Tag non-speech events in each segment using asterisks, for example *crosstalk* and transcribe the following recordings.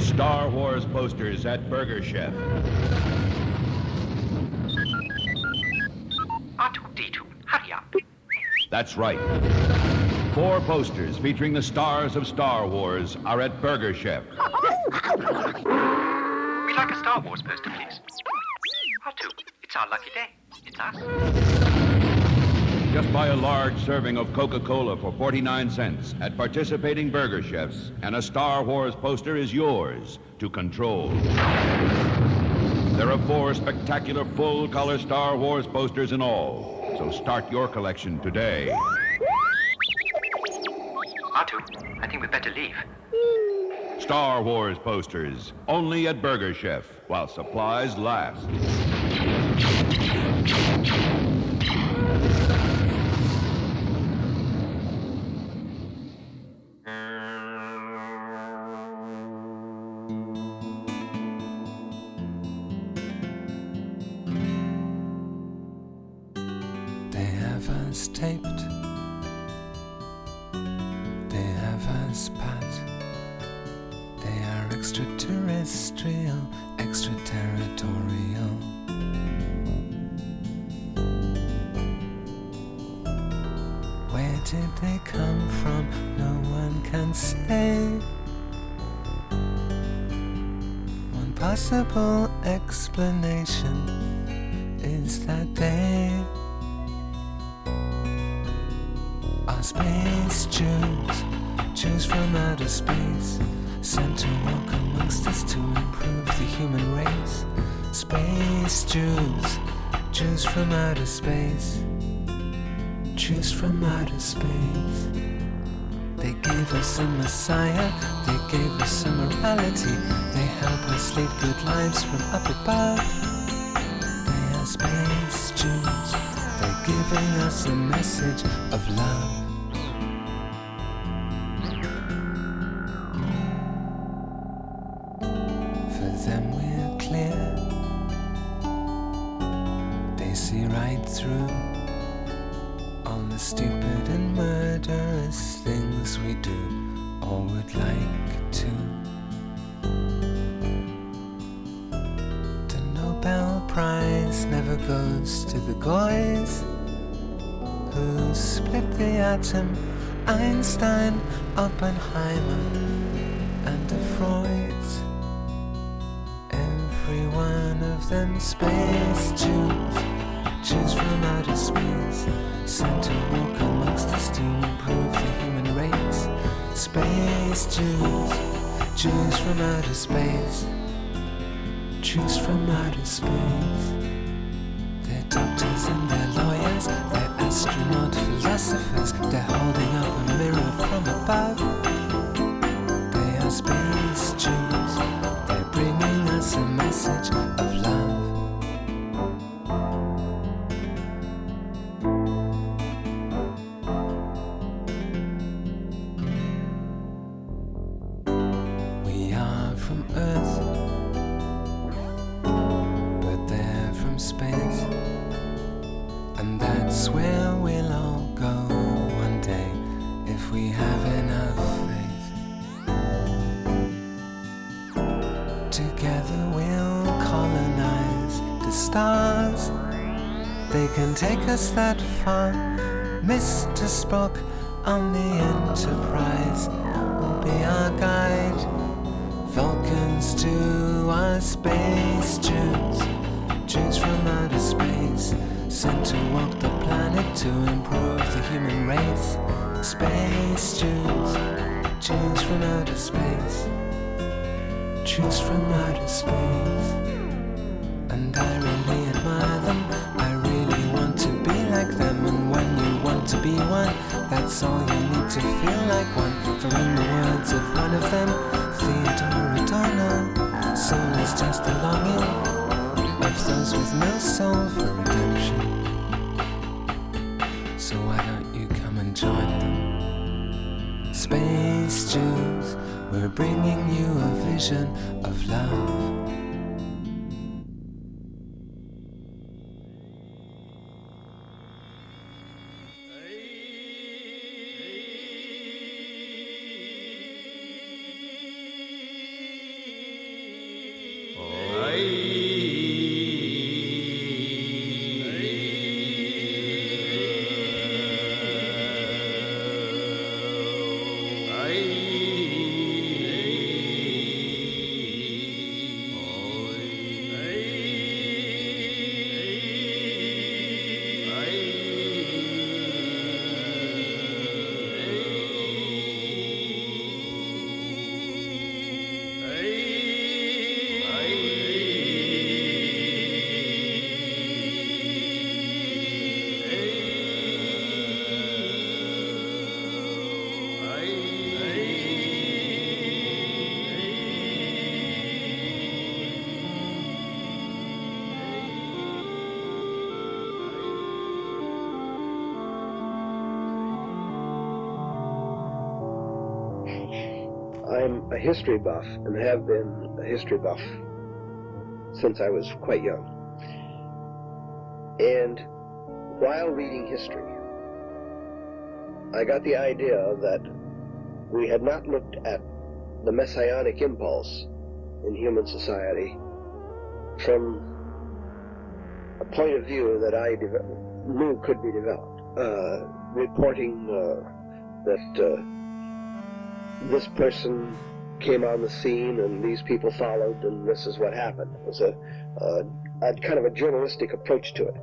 Star Wars posters at Burger Chef. R2D2, hurry up. That's right. Four posters featuring the stars of Star Wars are at Burger Chef. We'd like a Star Wars poster, please. R2, it's our lucky day. It's us. Just buy a large serving of Coca-Cola for 49 cents at participating burger chefs, and a Star Wars poster is yours to control. There are four spectacular full-color Star Wars posters in all, so start your collection today. R2, I think we'd better leave. Star Wars posters, only at Burger Chef, while supplies last. Human race. Space Jews, Jews from outer space, Jews from outer space. They gave us a messiah, they gave us a morality, they help us lead good lives from up above. They are space Jews, they're giving us a message of love. One of space Jews, Jews from outer space, sent to walk amongst us to improve the human race. Space Jews, Jews from outer space, Jews from outer space. They're doctors and they're lawyers, they're astronaut philosophers, they're holding up a mirror from above. They are space Jews, Where we'll all go one day if we have enough faith. Together we'll colonize the stars. They can take us that far. Mr. Spock on the Enterprise will be our guide. Vulcans to our space Jews, Jews from outer space, sent to walk the planet to improve the human race. Space Jews, Jews from outer space, Jews from outer space. And I really admire them, I really want to be like them. And when you want to be one, that's all you need to feel like one. For in the words of one of them, Theodore Adorno, soul is just the longing of those with no soul for redemption. A history buff and have been a history buff since I was quite young. And while reading history, I got the idea that we had not looked at the messianic impulse in human society from a point of view that I knew could be developed. Uh, reporting uh, that uh, this person came on the scene and these people followed and this is what happened. It was a, a, a kind of a journalistic approach to it.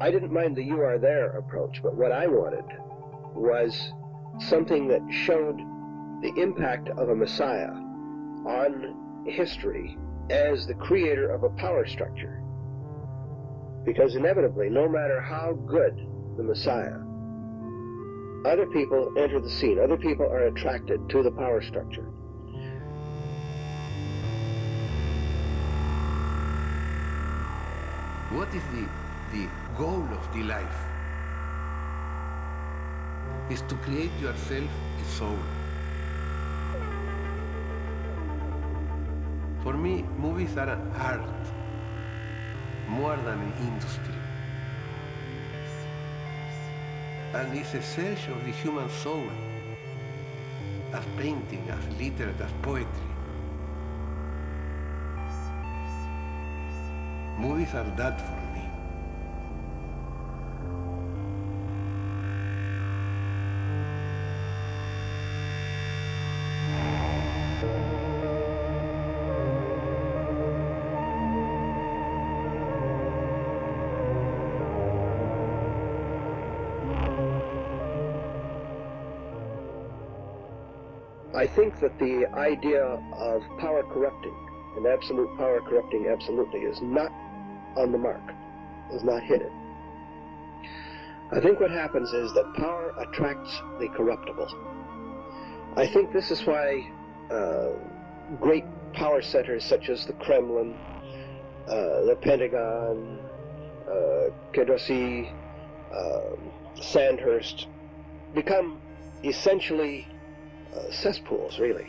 I didn't mind the you are there approach, but what I wanted was something that showed the impact of a Messiah on history as the creator of a power structure. Because inevitably, no matter how good the Messiah, other people enter the scene, other people are attracted to the power structure. What is the, the goal of the life? Is to create yourself a soul. For me, movies are an art more than an industry. And it's a search of the human soul as painting, as literature, as poetry. Movies are that for me. I think that the idea of power corrupting and absolute power corrupting absolutely is not on the mark, is not hidden. I think what happens is that power attracts the corruptible. I think this is why uh, great power centers such as the Kremlin, uh, the Pentagon, uh, Quai d'Orsay, um, Sandhurst become essentially uh, cesspools, really,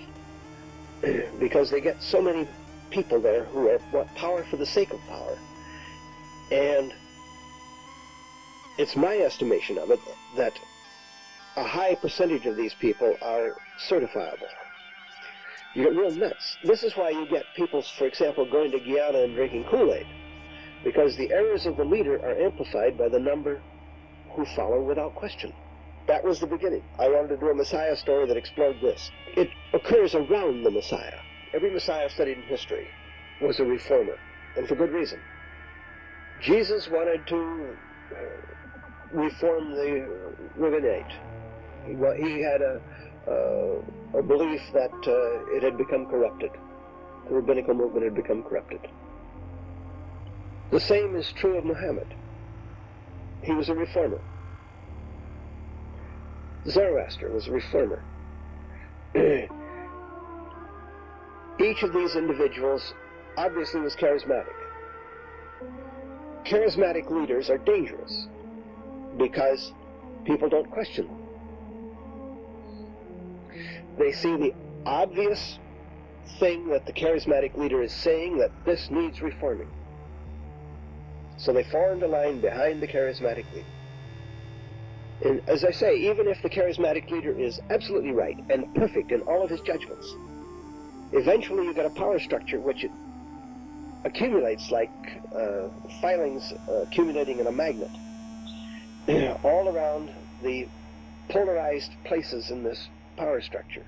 *clears throat* because they get so many people there who want power for the sake of power. And it's my estimation of it that a high percentage of these people are certifiable. You get real nuts. This is why you get people, for example, going to Guyana and drinking Kool-Aid, because the errors of the leader are amplified by the number who follow without question. That was the beginning. I wanted to do a Messiah story that explored this. It occurs around the Messiah. Every Messiah studied in history was a reformer, and for good reason. Jesus wanted to uh, reform the rabbinate. He, had a, a belief that uh, it had become corrupted. The rabbinical movement had become corrupted. The same is true of Muhammad. He was a reformer. Zoroaster was a reformer. *clears throat* Each of these individuals obviously was charismatic. Charismatic leaders are dangerous because people don't question them. They see the obvious thing that the charismatic leader is saying that this needs reforming. So they fall into line behind the charismatic leader. And as I say, even if the charismatic leader is absolutely right and perfect in all of his judgments, eventually you get a power structure which accumulates like uh, filings uh, accumulating in a magnet *clears throat* all around the polarized places in this power structure.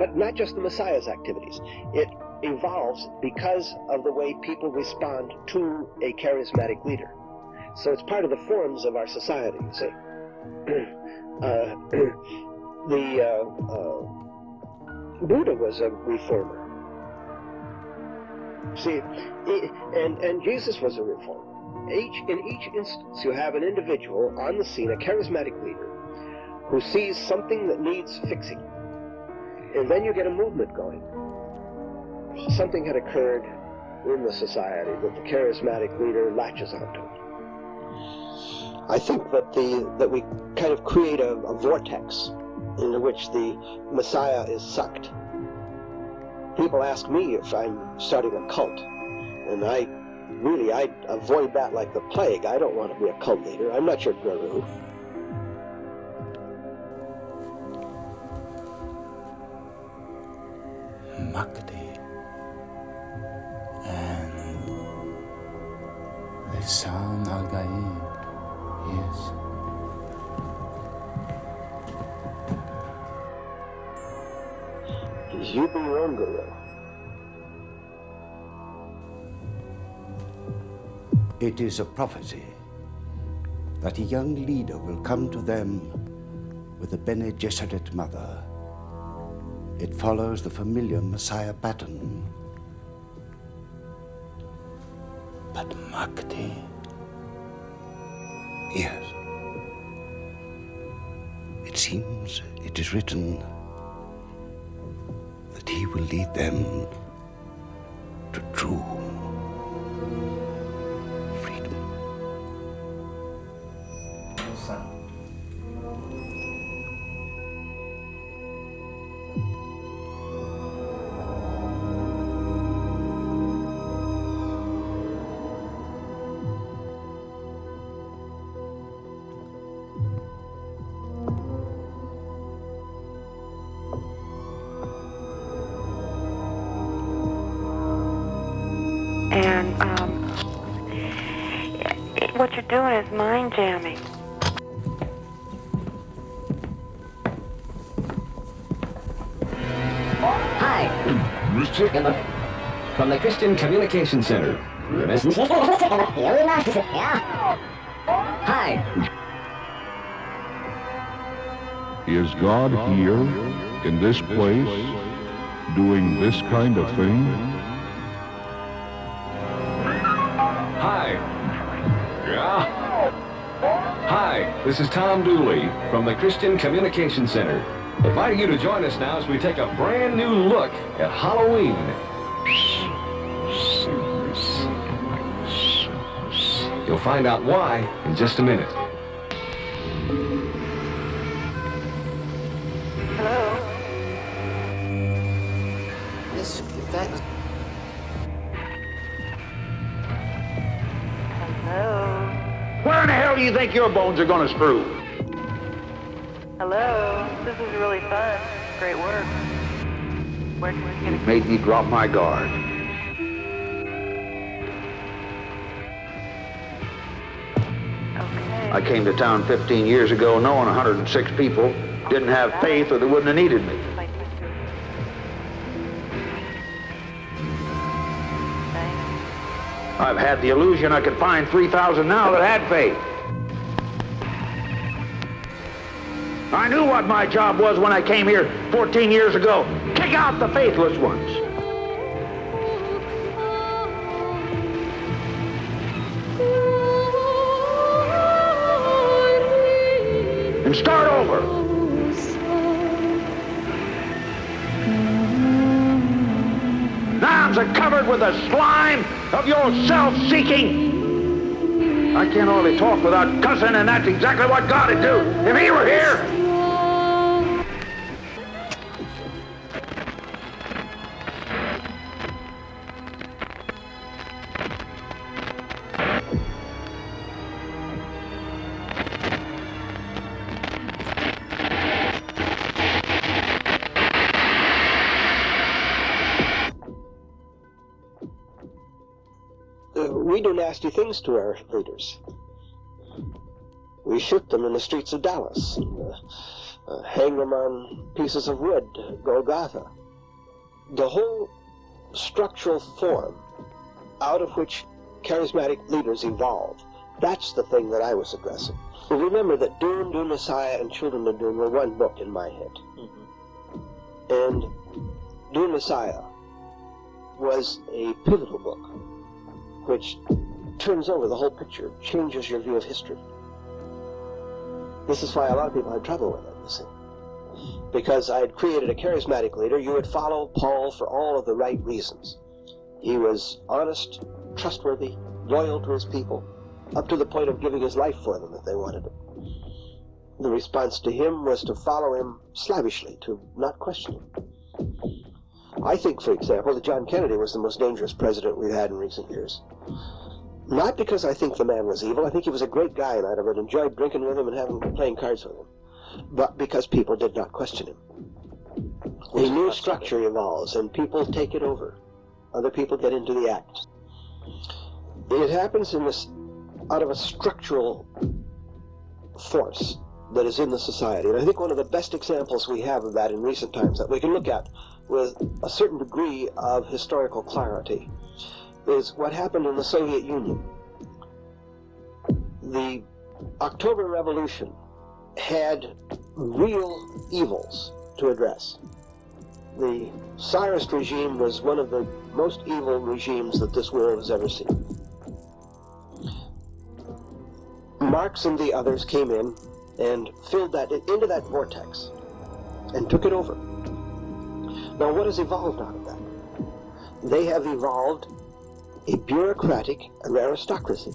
But not just the Messiah's activities. It evolves because of the way people respond to a charismatic leader. So it's part of the forms of our society, you see. *clears throat* uh, *clears throat* the uh, uh, Buddha was a reformer. See, and, and Jesus was a reformer. Each, in each instance, you have an individual on the scene, a charismatic leader, who sees something that needs fixing. And then you get a movement going. Something had occurred in the society that the charismatic leader latches onto. I think that the that we kind of create a, a vortex into which the Messiah is sucked. People ask me if I'm starting a cult, and I really I avoid that like the plague. I don't want to be a cult leader. I'm not your guru. Mahdi and Lisan al Gaib, yes. You be your own guru. It is a prophecy that a young leader will come to them with a Bene Gesserit mother. It follows the familiar Messiah pattern. But Mahdi, Yes. It seems it is written that he will lead them to true Hi, from the Christian Communication Center. Hi, Is God here, in this place, doing this kind of thing? hi. Yeah. Hi, this is Tom Dooley from the Christian Communication Center. Inviting you to join us now as we take a brand new look at Halloween. You'll find out why in just a minute. Hello? Yes, that Hello? Where in the hell do you think your bones are going to screw? Great work. Where can we get a Made me drop my guard. Okay. I came to town 15 years ago knowing 106 people didn't have faith or they wouldn't have needed me. I've had the illusion I could find 3,000 now that had faith. I knew what my job was when I came here 14 years ago. Kick out the faithless ones. And start over. Are covered with the slime of your self-seeking. I can't hardly talk without cussing, and that's exactly what God would do if he were here. Nasty things to our leaders. We shoot them in the streets of Dallas. And, uh, uh, hang them on pieces of wood, Golgotha. The whole structural form out of which charismatic leaders evolve, that's the thing that I was addressing. remember that Doom, Dune Messiah, and Children of Dune were one book in my head. Mm-hmm. And Dune Messiah was a pivotal book which turns over the whole picture, changes your view of history. This is why a lot of people had trouble with it, you see. Because I had created a charismatic leader, you would follow Paul for all of the right reasons. He was honest, trustworthy, loyal to his people, up to the point of giving his life for them if they wanted it. The response to him was to follow him slavishly, to not question him. I think, for example, that John Kennedy was the most dangerous president we've had in recent years. Not because I think the man was evil. I think he was a great guy, and I'd have enjoyed drinking with him and having playing cards with him. But because people did not question him. A new structure evolves, and people take it over. Other people get into the act. It happens in this out of a structural force that is in the society. And I think one of the best examples we have of that in recent times that we can look at with a certain degree of historical clarity is what happened in the Soviet Union. The October Revolution had real evils to address. The Tsarist regime was one of the most evil regimes that this world has ever seen. Marx and the others came in and filled that into that vortex and took it over. Now, what has evolved out of that? They have evolved a bureaucratic aristocracy,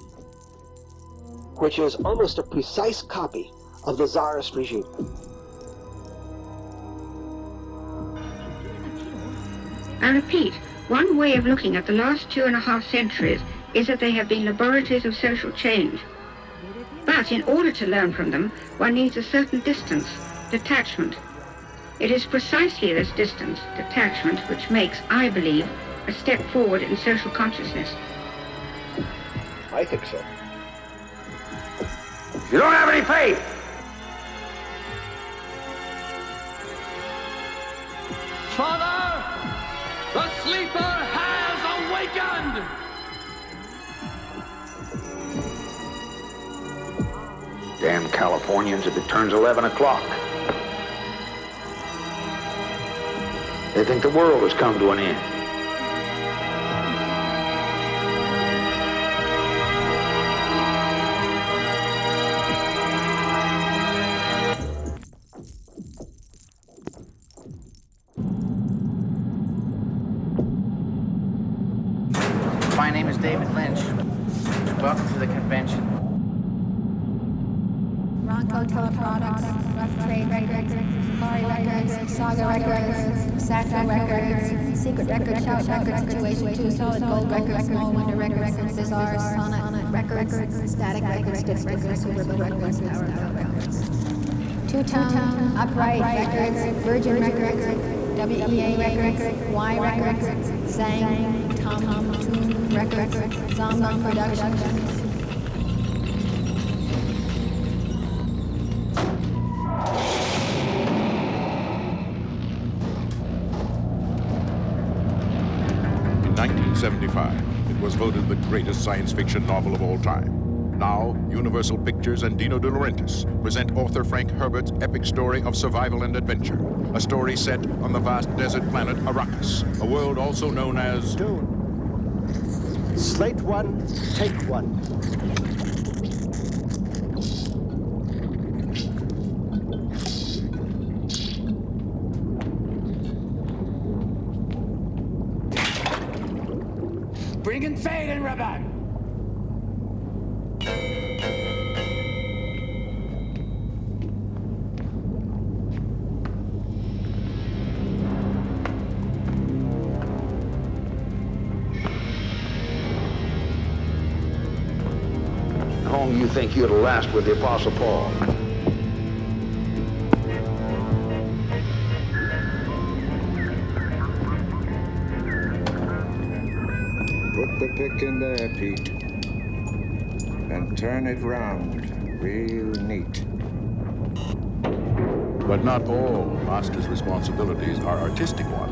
which is almost a precise copy of the czarist regime. I repeat, one way of looking at the last two and a half centuries is that they have been laboratories of social change. But in order to learn from them, one needs a certain distance, detachment. It is precisely this distance, detachment, which makes, I believe, a step forward in social consciousness. I think so. You don't have any faith. Father, the sleeper has awakened! Damn Californians if it turns 11 o'clock. They think the world has come to an end. David Lynch. Welcome to the convention. Ronco Teleproducts, Rough Trade Records, Safari Records, Saga Records, Sacco Records, Secret Records, Shout Records, Situation 2, Solid Gold Records, Small Wonder Records, Bizarre, Sonnet Records, Static Records, Disc Records, Superbill Records, Power Records. Two Tone, Upright Records, Virgin Records, WEA Records, Y Records, Zang, Tom Records, Productions. In 1975, it was voted the greatest science fiction novel of all time. Now, Universal Pictures and Dino De Laurentiis present author Frank Herbert's epic story of survival and adventure. A story set on the vast desert planet Arrakis, a world also known as Dune. Slate one, take one. Think you'd last with the Apostle Paul? Put the pick in there, Pete. And turn it round real neat. But not all master's responsibilities are artistic ones.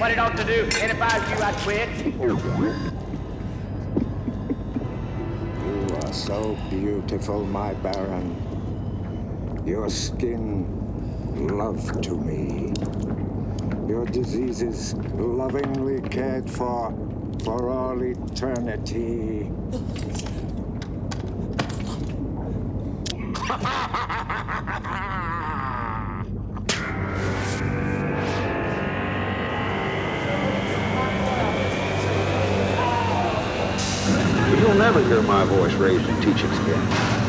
What it ought to do. And if I was you, I'd quit. You are so beautiful, my Baron. Your skin, love to me. Your diseases, lovingly cared for, for all eternity. Hear my voice raised in teachings again.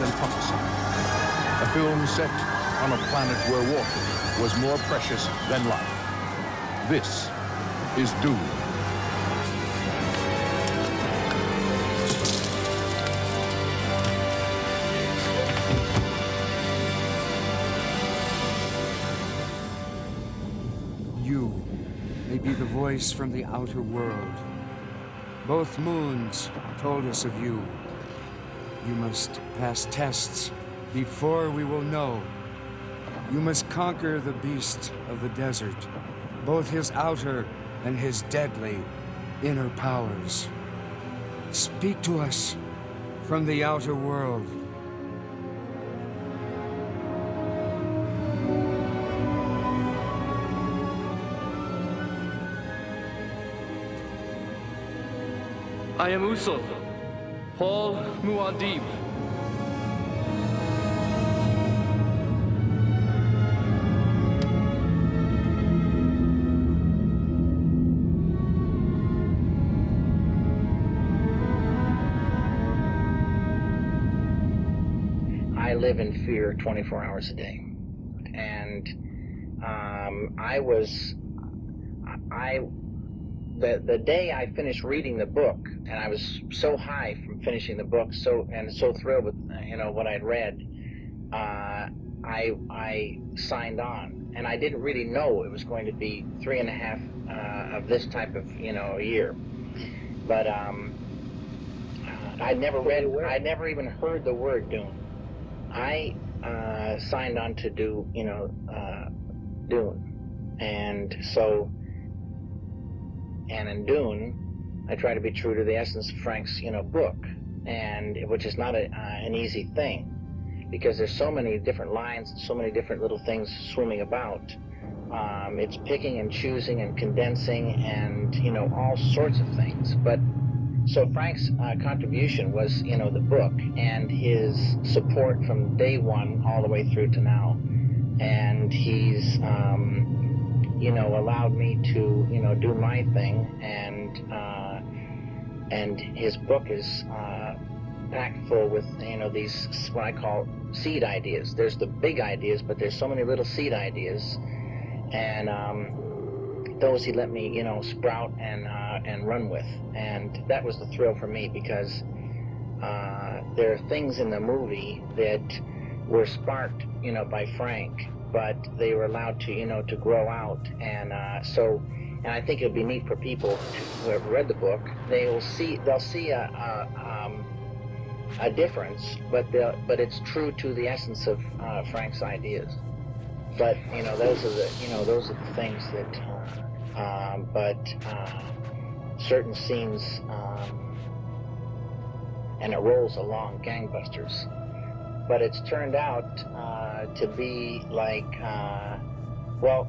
And. A film set on a planet where water was more precious than life. This is Dune. You may be the voice from the outer world. Both moons told us of you. You must pass tests before we will know. You must conquer the beast of the desert, both his outer and his deadly inner powers. Speak to us from the outer world. I am Usul, Paul Muad'Dib. I live in fear 24 hours a day. And um, I was, I, the, the day I finished reading the book, and I was so high finishing the book, so and so thrilled with you know what I'd read, uh, I I signed on, and I didn't really know it was going to be three and a half uh, of this type of you know year, but um, I'd never read, I'd never even heard the word Dune. I uh, signed on to do, you know, uh, Dune, and so, and in Dune, I try to be true to the essence of Frank's, you know, book, and which is not a, uh, an easy thing, because there's so many different lines and so many different little things swimming about. Um, it's picking and choosing and condensing and you know all sorts of things, but so Frank's uh, contribution was, you know, the book and his support from day one all the way through to now. And he's, um, you know, allowed me to, you know, do my thing. And and his book is uh, packed full with, you know, these what I call seed ideas. There's the big ideas, but there's so many little seed ideas, and um, those he let me, you know, sprout and uh, and run with, and that was the thrill for me because uh, there are things in the movie that were sparked, you know, by Frank, but they were allowed to, you know, to grow out, and uh, so, and I think it'll be neat for people who have read the book. They will see, they'll see a. a um, a difference, but but it's true to the essence of uh, Frank's ideas. But you know, those are the you know those are the things that um, but uh, certain scenes, um, and it rolls along gangbusters. But it's turned out uh, to be like, uh, well,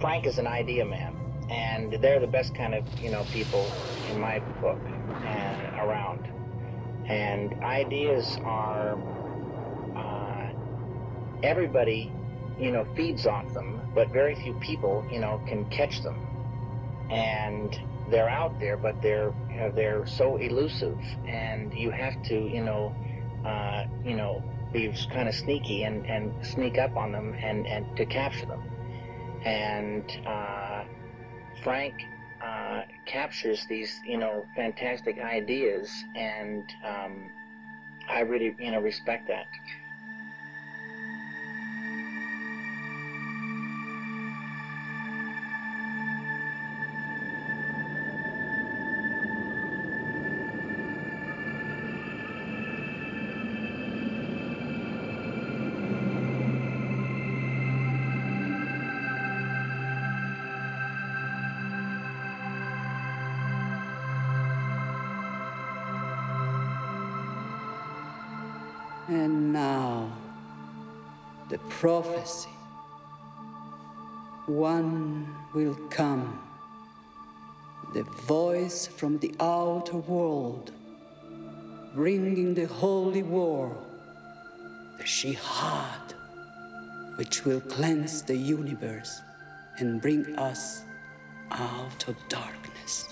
Frank is an idea man, and they're the best kind of you know people in my book and around. And ideas are everybody, you know, feeds off them, but very few people, you know, can catch them. And they're out there, but they're you know, they're so elusive, and you have to, you know, uh, you know, be kind of sneaky and, and sneak up on them and, and to capture them. And uh, Frank uh, captures these, you know, fantastic ideas, and um, I really, you know, respect that. Prophecy. One will come, the voice from the outer world, bringing the holy war, the Jihad, which will cleanse the universe and bring us out of darkness.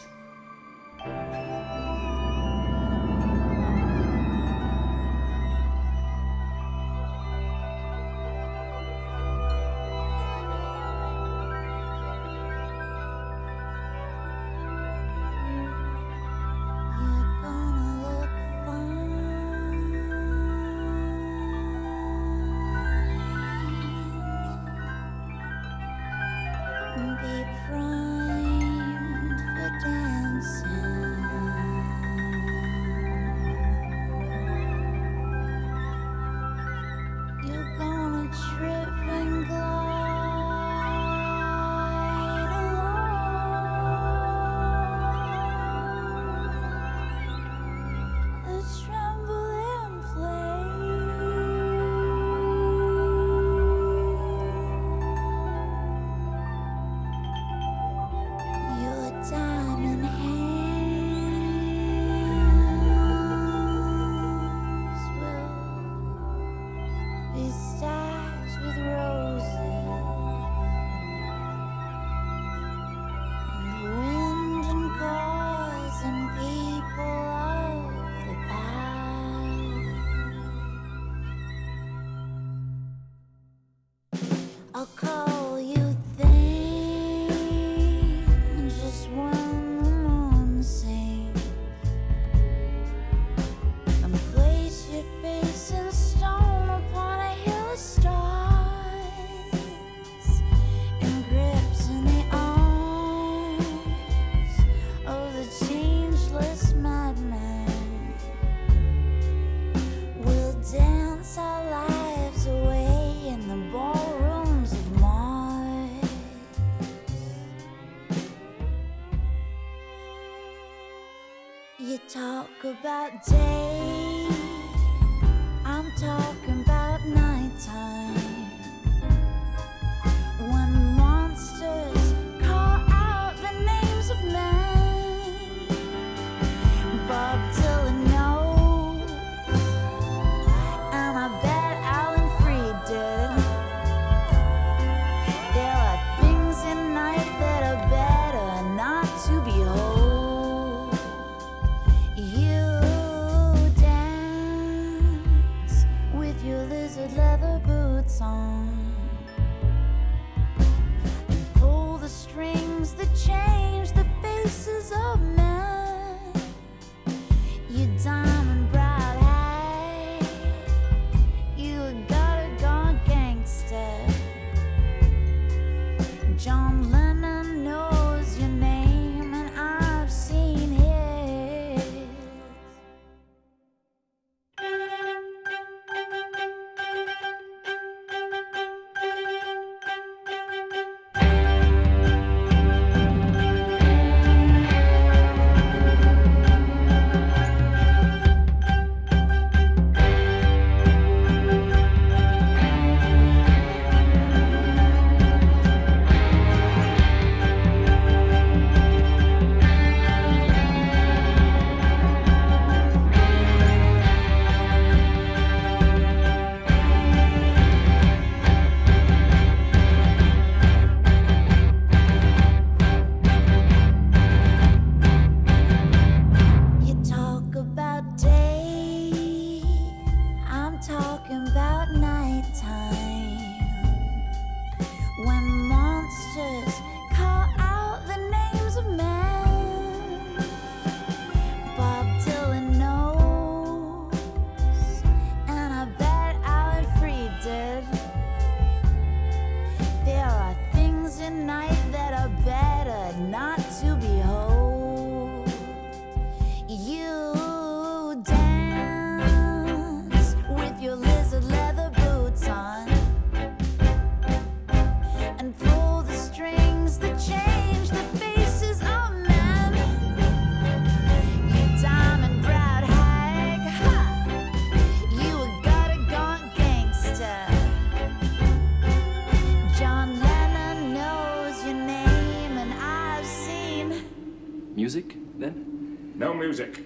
Music.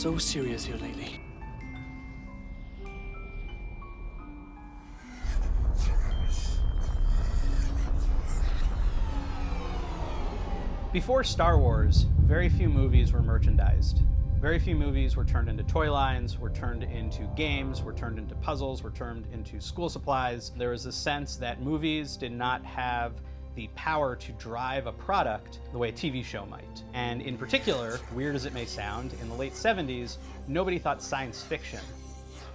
So serious here lately. Before Star Wars, very few movies were merchandised. Very few movies were turned into toy lines, were turned into games, were turned into puzzles, were turned into school supplies. There was a sense that movies did not have the power to drive a product the way a TV show might. And in particular, weird as it may sound, in the late 70s, nobody thought science fiction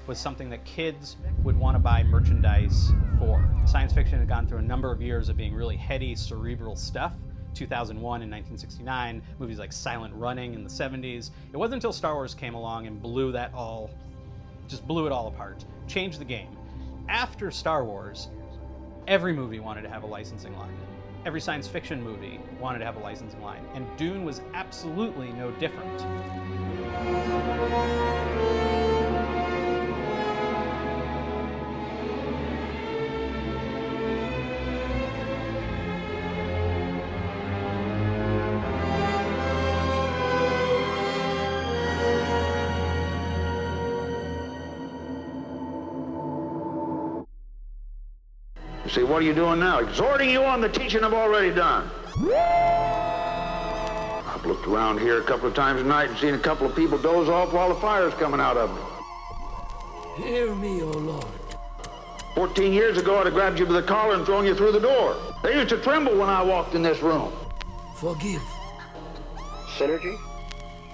was something that kids would want to buy merchandise for. Science fiction had gone through a number of years of being really heady, cerebral stuff. 2001 and 1969, movies like Silent Running in the 70s. It wasn't until Star Wars came along and blew that all, just blew it all apart, changed the game. After Star Wars, every movie wanted to have a licensing line. Every science fiction movie wanted to have a licensing line, and Dune was absolutely no different. See, what are you doing now? Exhorting you on the teaching I've already done. I've looked around here a couple of times tonight and seen a couple of people doze off while the fire's coming out of them. Hear me, O Lord. Fourteen years ago, I'd have grabbed you by the collar and thrown you through the door. They used to tremble when I walked in this room. Forgive. Synergy?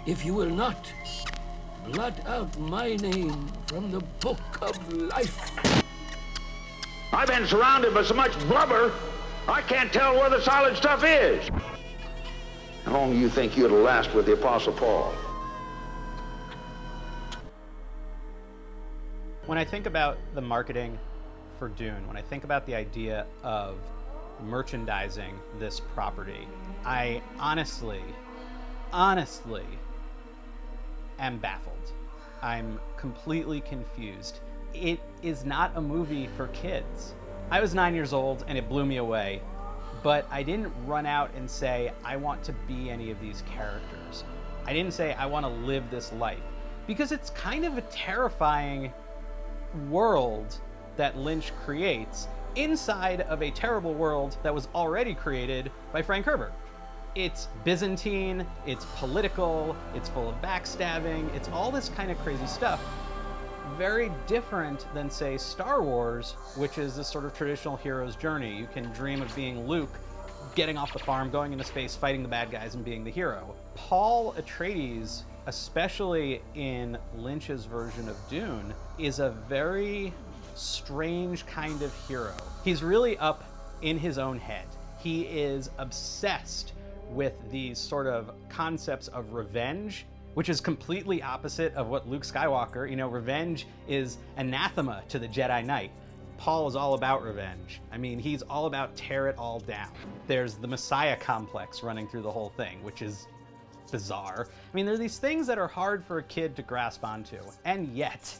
If you will not, blot out my name from the book of life. I've been surrounded by so much blubber, I can't tell where the solid stuff is. How long do you think you'd last with the Apostle Paul? When I think about the marketing for Dune, when I think about the idea of merchandising this property, I honestly, honestly am baffled. I'm completely confused. It is not a movie for kids. I was nine years old and it blew me away, but I didn't run out and say, I want to be any of these characters. I didn't say, I want to live this life. Because it's kind of a terrifying world that Lynch creates inside of a terrible world that was already created by Frank Herbert. It's Byzantine, it's political, it's full of backstabbing, it's all this kind of crazy stuff. Very different than, say, Star Wars, which is this sort of traditional hero's journey. You can dream of being Luke, getting off the farm, going into space, fighting the bad guys, and being the hero. Paul Atreides, especially in Lynch's version of Dune, is a very strange kind of hero. He's really up in his own head. He is obsessed with these sort of concepts of revenge, which is completely opposite of what Luke Skywalker, you know, revenge is anathema to the Jedi Knight. Paul is all about revenge. I mean, he's all about tear it all down. There's the Messiah complex running through the whole thing, which is bizarre. I mean, there are these things that are hard for a kid to grasp onto, and yet,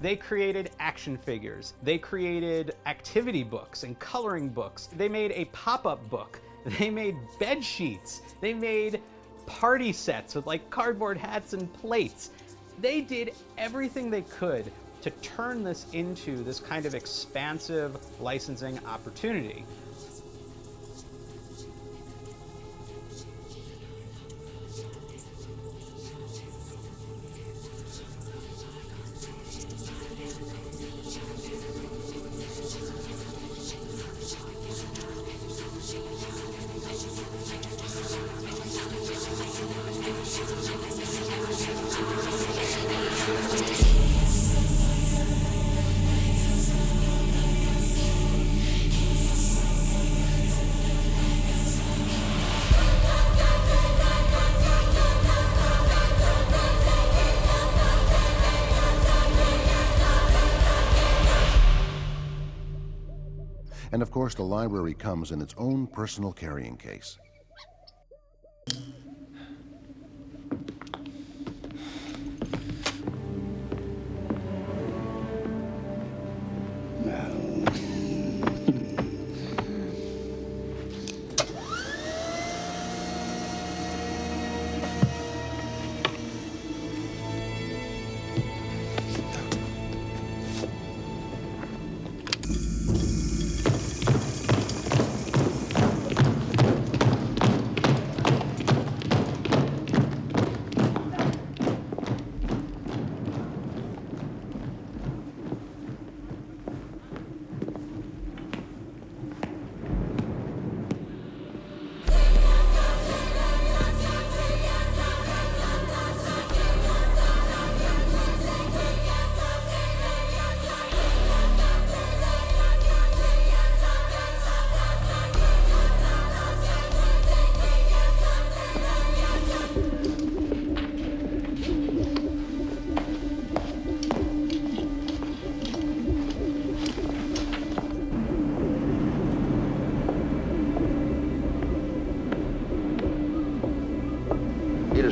they created action figures. They created activity books and coloring books. They made a pop up book. *laughs* They made bed sheets. They made party sets with like cardboard hats and plates. they did everything they could to turn this into this kind of expansive licensing opportunity. Course, the library comes in its own personal carrying case.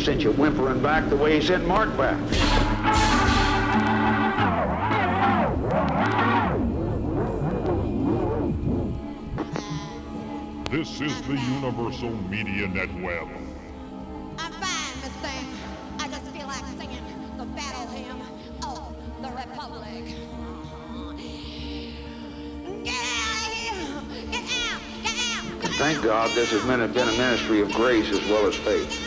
He'd have sent you whimpering back the way he sent Mark back. This is the Universal Media Net Web. I'm fine, Miss Thing. I just feel like singing the battle hymn of the Republic. Get out of here! Get out! Get out! And thank God this has been a ministry of grace as well as faith.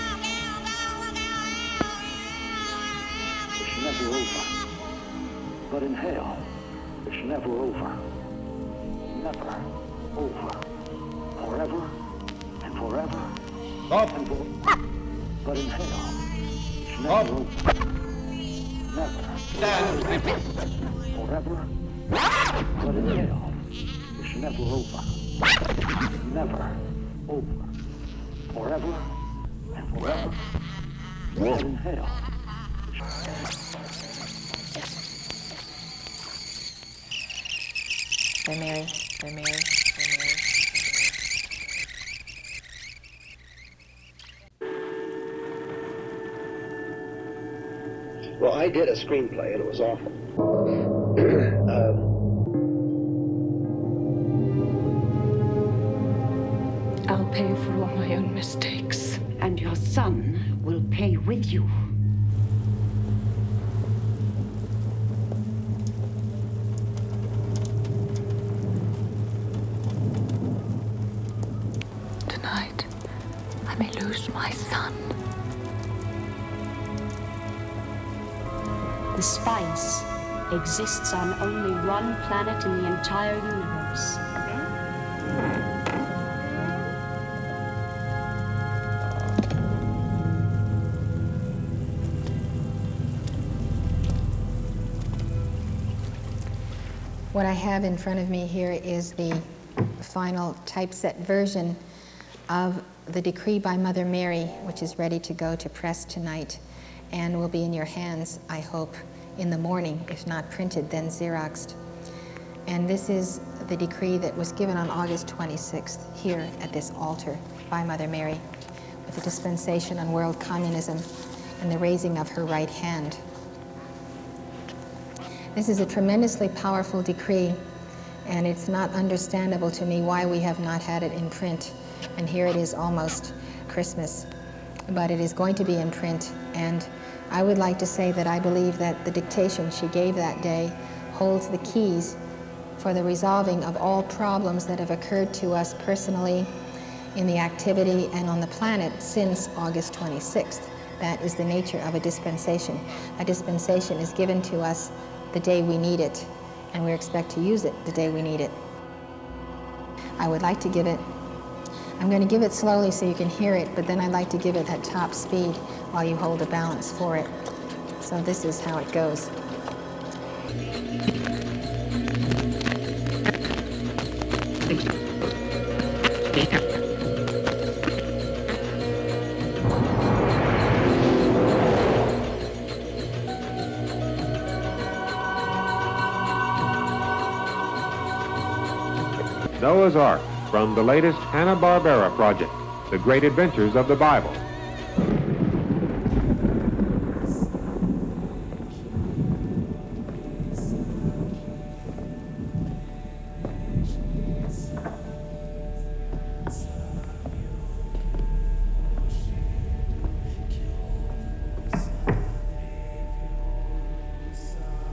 Screenplay and it was awful. *clears throat* um, I'll pay for all my own mistakes. And your son will pay with you. Exists on only one planet in the entire universe. What I have in front of me here is the final typeset version of the decree by Mother Mary, which is ready to go to press tonight and will be in your hands, I hope, in the morning, if not printed, then Xeroxed. And this is the decree that was given on August 26th here at this altar by Mother Mary with the dispensation on world communism and the raising of her right hand. This is a tremendously powerful decree, and it's not understandable to me why we have not had it in print. And here it is almost Christmas. but it is going to be in print. And I would like to say that I believe that the dictation she gave that day holds the keys for the resolving of all problems that have occurred to us personally in the activity and on the planet since August 26th. That is the nature of a dispensation. A dispensation is given to us the day we need it, and we expect to use it the day we need it. I would like to give it, I'm going to give it slowly so you can hear it, but then I'd like to give it at top speed while you hold a balance for it. So this is how it goes. Noah's Ark from the latest Hanna-Barbera project, The Great Adventures of the Bible.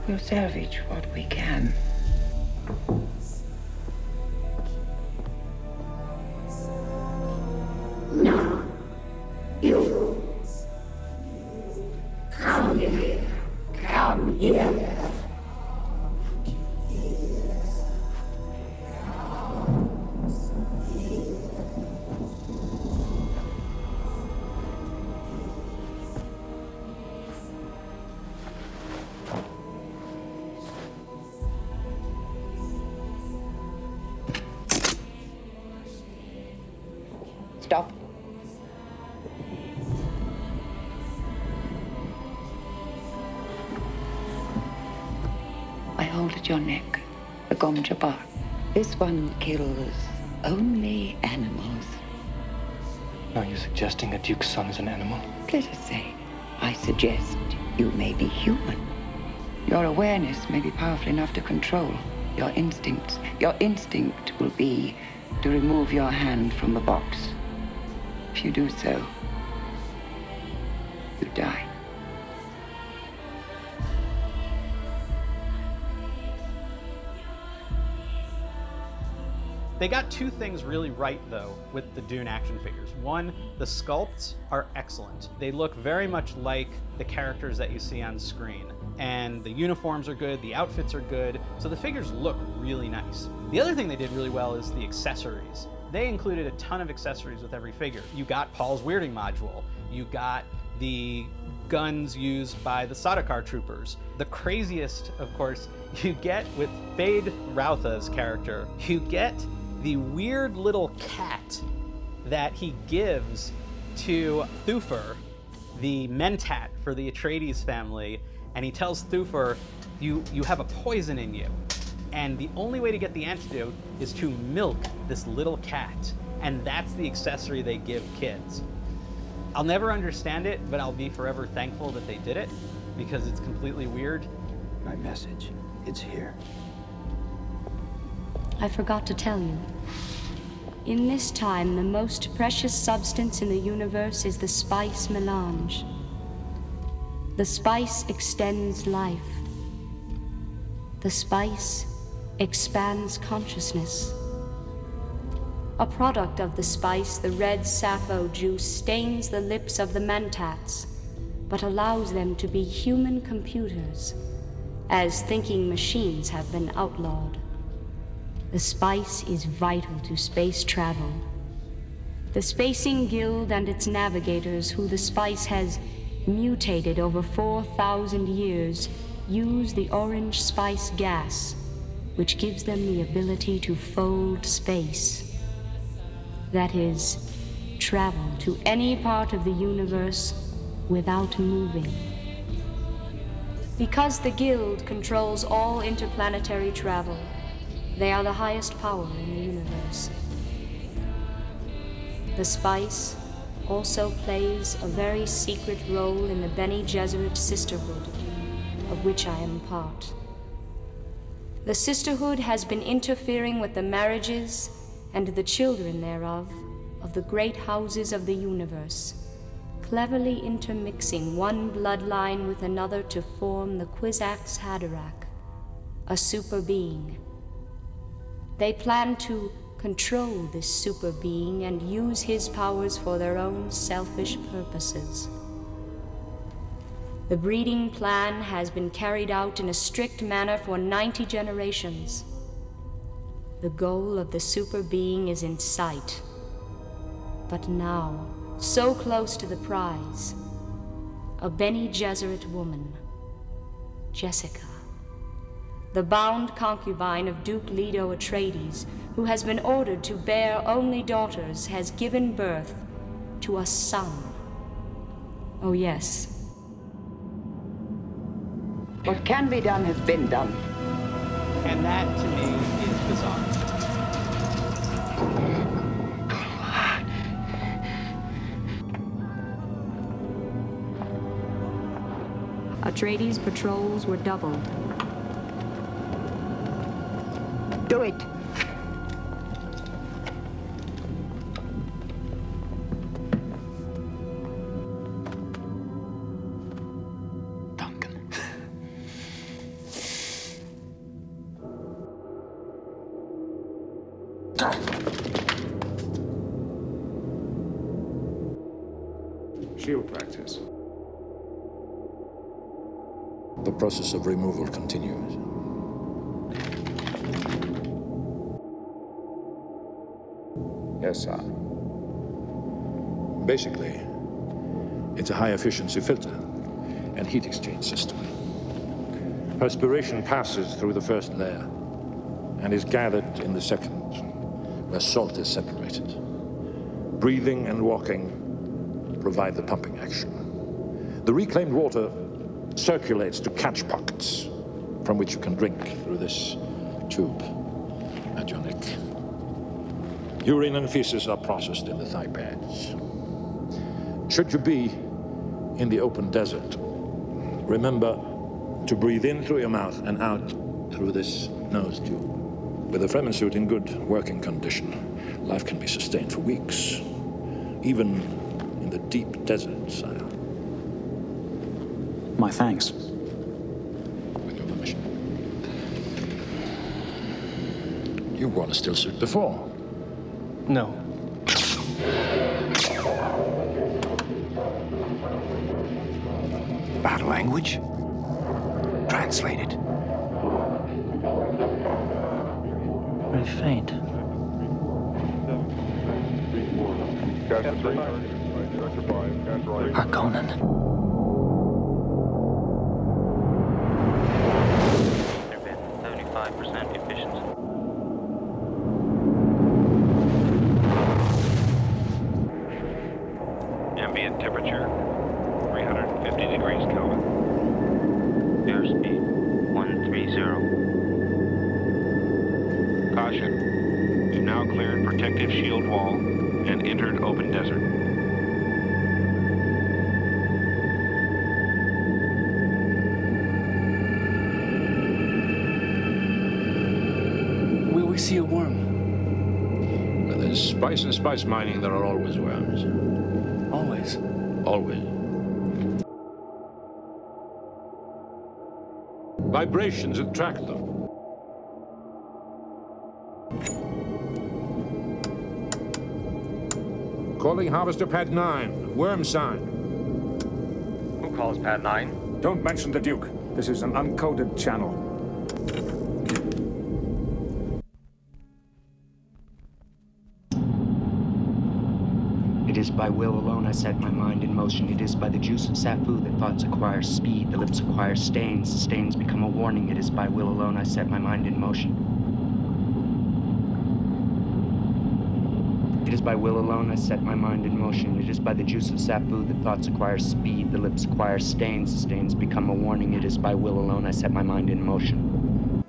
We'll the Gom Jabbar. This one kills only animals. Are you're suggesting a duke's son is an animal? Let us say, I suggest you may be human. Your awareness may be powerful enough to control your instincts. Your instinct will be to remove your hand from the box. If you do so, you die. They got two things really right, though, with the Dune action figures. One, the sculpts are excellent. They look very much like the characters that you see on screen. And the uniforms are good, the outfits are good, so the figures look really nice. The other thing they did really well is the accessories. They included a ton of accessories with every figure. You got Paul's weirding module, you got the guns used by the Sardaukar troopers. The craziest, of course, *laughs* you get with Fade Routha's character, you get the weird little cat that he gives to Thufir, the mentat for the Atreides family, and he tells Thufir, you, you have a poison in you. And the only way to get the antidote is to milk this little cat. And that's the accessory they give kids. I'll never understand it, but I'll be forever thankful that they did it because it's completely weird. My message, it's here. I forgot to tell you. In this time, the most precious substance in the universe is the spice melange. The spice extends life. The spice expands consciousness. A product of the spice, the red sapho juice stains the lips of the mentats, but allows them to be human computers, as thinking machines have been outlawed. The spice is vital to space travel. The Spacing Guild and its navigators, who the spice has mutated over 4,000 years, use the orange spice gas, which gives them the ability to fold space. That is, travel to any part of the universe without moving. Because the Guild controls all interplanetary travel, they are the highest power in the universe. The spice also plays a very secret role in the Bene Gesserit Sisterhood, of which I am part. The Sisterhood has been interfering with the marriages and the children thereof of the great houses of the universe, cleverly intermixing one bloodline with another to form the Kwisatz Haderach, a super being. They plan to control this super being and use his powers for their own selfish purposes. The breeding plan has been carried out in a strict manner for 90 generations. The goal of the super being is in sight. But now, so close to the prize, a Bene Gesserit woman, Jessica, the bound concubine of Duke Leto Atreides, who has been ordered to bear only daughters, has given birth to a son. Oh, yes. What can be done has been done. And that, to me, is bizarre. Atreides patrols were doubled. Do it. Efficiency filter and heat exchange system. Perspiration passes through the first layer and is gathered in the second, where salt is separated. Breathing and walking provide the pumping action. The reclaimed water circulates to catch pockets from which you can drink through this tube at your neck. Urine and feces are processed in the thigh pads. Should you be in the open desert, remember to breathe in through your mouth and out through this nose tube. With a Fremen suit in good working condition, life can be sustained for weeks, even in the deep desert, sire. My thanks. With your permission. You've worn a still suit before. No. Bad language? Translated. Very faint. Harkonnen. Spice mining, there are always worms. Always. Always. Vibrations attract them. Calling Harvester Pad 9. Worm sign. Who calls Pad 9? Don't mention the Duke. This is an uncoded channel. By will alone I set my mind in motion. It is by the juice of Sapho that thoughts acquire speed, the lips acquire stains, the stains become a warning. It is by will alone I set my mind in motion. It is by will alone I set my mind in motion. It is by the juice of Sapho that thoughts acquire speed, the lips acquire stains, the stains become a warning. It is by will alone I set my mind in motion.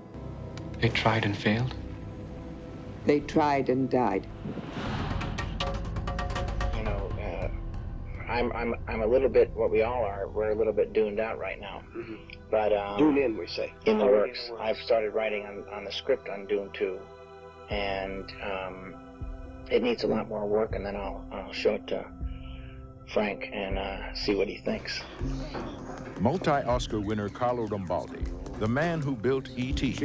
They tried and failed? They tried and died. I'm I'm I'm a little bit what we all are. We're a little bit doomed out right now. But um, Dune in, we say. in the Already works. in the I've started writing on, on the script on Dune 2, and um, it needs a lot more work, and then I'll I'll show it to Frank and uh, see what he thinks. Multi-Oscar winner Carlo Rambaldi, the man who built E.T.,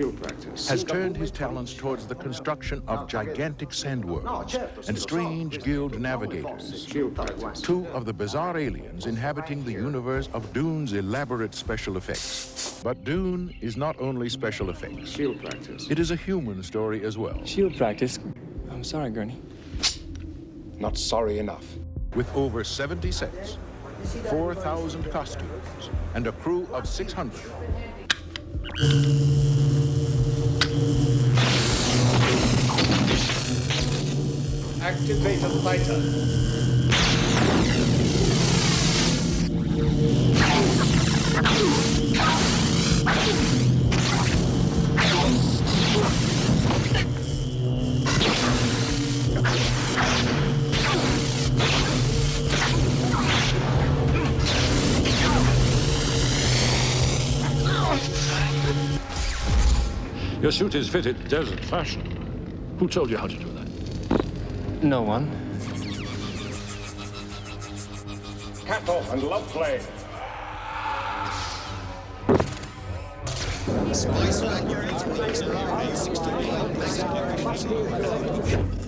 has turned his talents towards the construction of gigantic sandworms and strange guild navigators, two of the bizarre aliens inhabiting the universe of Dune's elaborate special effects. But Dune is not only special effects. Shield practice. It is a human story as well. Shield practice. I'm sorry, Gurney. Not sorry enough. With over 70 sets, 4,000 costumes, and a crew of 600. Activate a fighter. Your suit is fitted desert fashion. Who told you how to do that? No one. Cattle and love flame.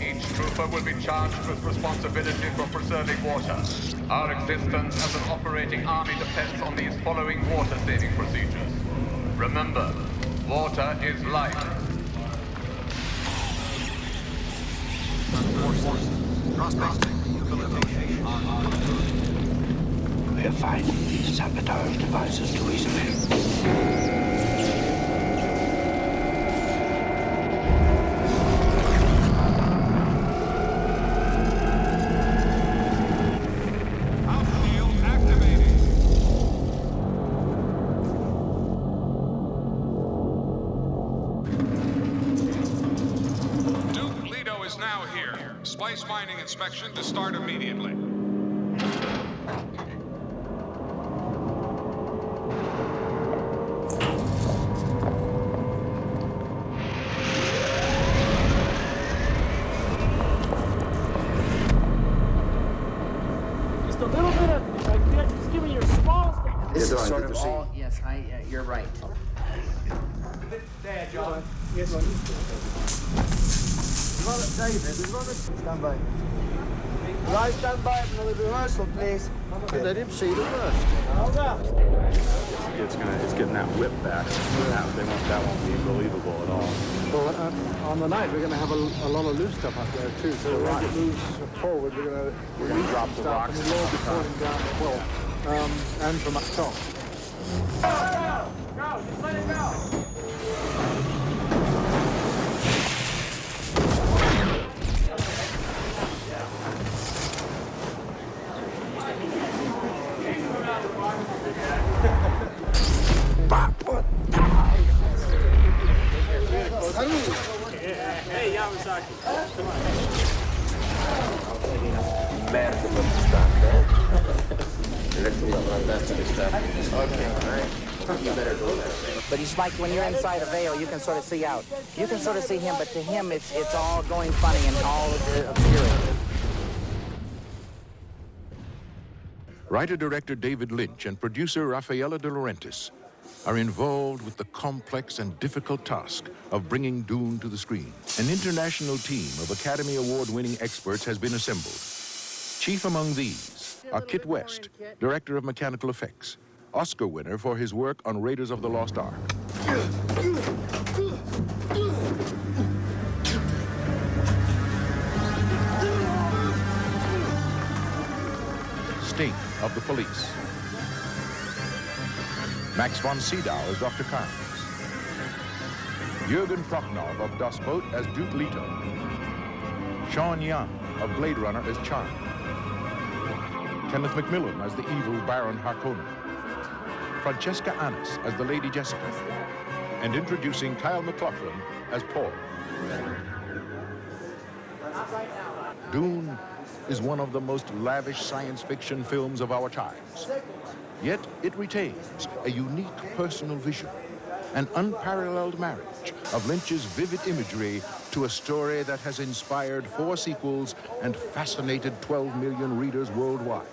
Each trooper will be charged with responsibility for preserving water. Our existence as an operating army depends on these following water-saving procedures. Remember, water is life. We're finding these sabotage devices too easily. For another rehearsal, please. Let him see the worst. Hold up. It's gonna, it's getting that whip back. That, they won't, that won't be believable at all. Well, uh, on the night, we're going to have a, a lot of loose stuff up there, too. So Right. as it moves forward, we're going to We're gonna drop the stuff, rocks and it'll be the same falling down as well. Um, and from up top. Go, just let it go. He's like when you're inside a veil, you can sort of see out. You can sort of see him, but to him, it's it's all going funny and all obscure. Writer-director David Lynch and producer Raffaella De Laurentiis are involved with the complex and difficult task of bringing Dune to the screen. An international team of Academy Award-winning experts has been assembled. Chief among these are Kit West, director of mechanical effects, Oscar winner for his work on Raiders of the Lost Ark. Sting of the Police. Max von Sydow as Dr. Kynes. Jürgen Prochnow of Das Boot as Duke Leto. Sean Young of Blade Runner as Charm. Kenneth McMillan as the evil Baron Harkonnen. Francesca Annis as the Lady Jessica. And introducing Kyle MacLachlan as Paul. Dune is one of the most lavish science fiction films of our times. Yet it retains a unique personal vision, an unparalleled marriage of Lynch's vivid imagery to a story that has inspired four sequels and fascinated 12 million readers worldwide.